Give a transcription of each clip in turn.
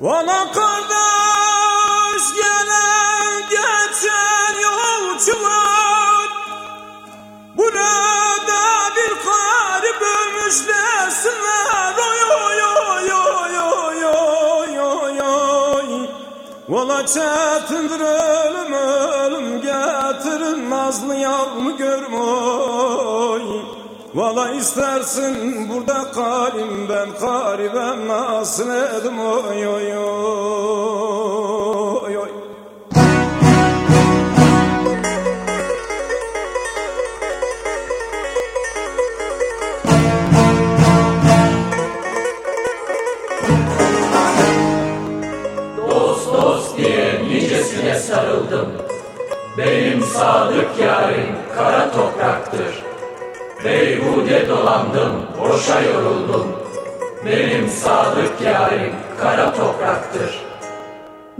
Valla kardeş Valla çetindir ölüm ölüm getirin Nazlı yavrumu görme oy Valla istersin burada kalim ben garibem nasıl edim oy oy oy sadık yarim kara topraktır. Beyhude dolandım, boşa yoruldum. Benim sadık yarim kara topraktır.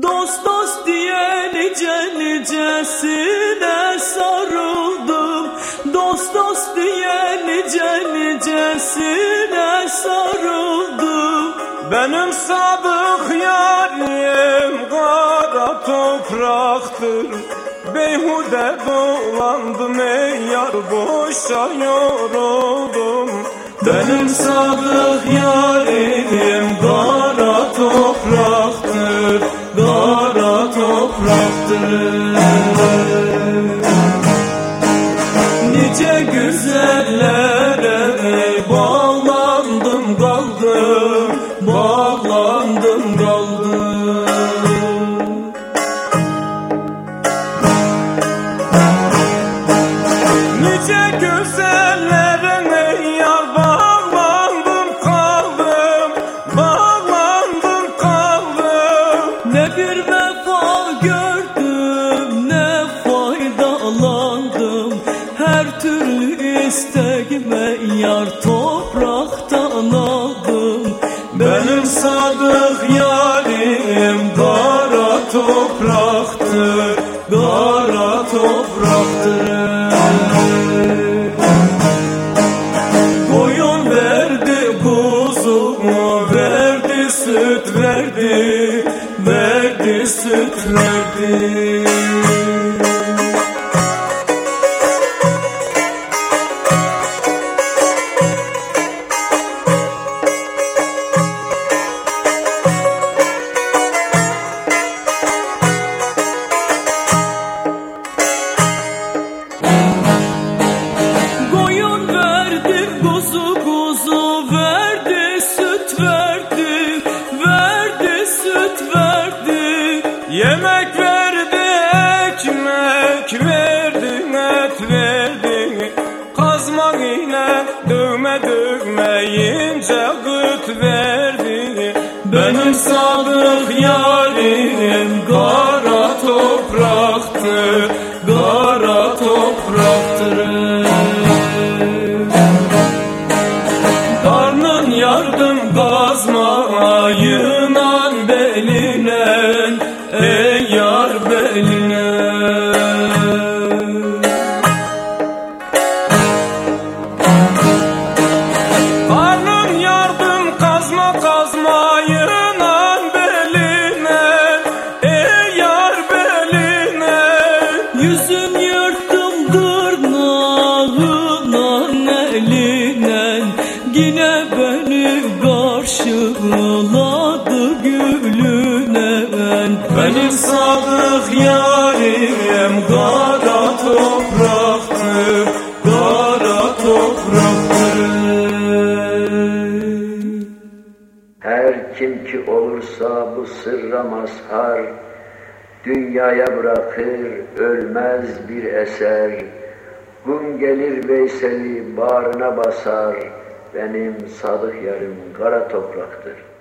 Dost dost diye nice nicesine sarıldım Dost dost diye nice nicesine sarıldım Benim sadık yarim kara topraktır Beyhude dolandım ey yar boşa yoruldum. Benim sadık yarim kara topraktır Kara topraktır. Nice güzellere türlü istekime yar topraktan aldım Benim sadık yarim kara topraktır Kara topraktır. Koyun verdi kuzumu verdi süt verdi Verdi süt verdi Süt verdi Yemek verdi, ekmek verdi, et verdi. Kazmak ile dövme dövmeyince gıt verdi. Benim sadık yarim kara topraktır Kara topraktır. Yardım gazma beni karşıladı gülüne Benim sadık yarim kara topraktır, kara topraktır. Her kim ki olursa bu sırra mazhar, dünyaya bırakır ölmez bir eser. Gün gelir Veysel'i bağrına basar, benim sadık yarım kara topraktır.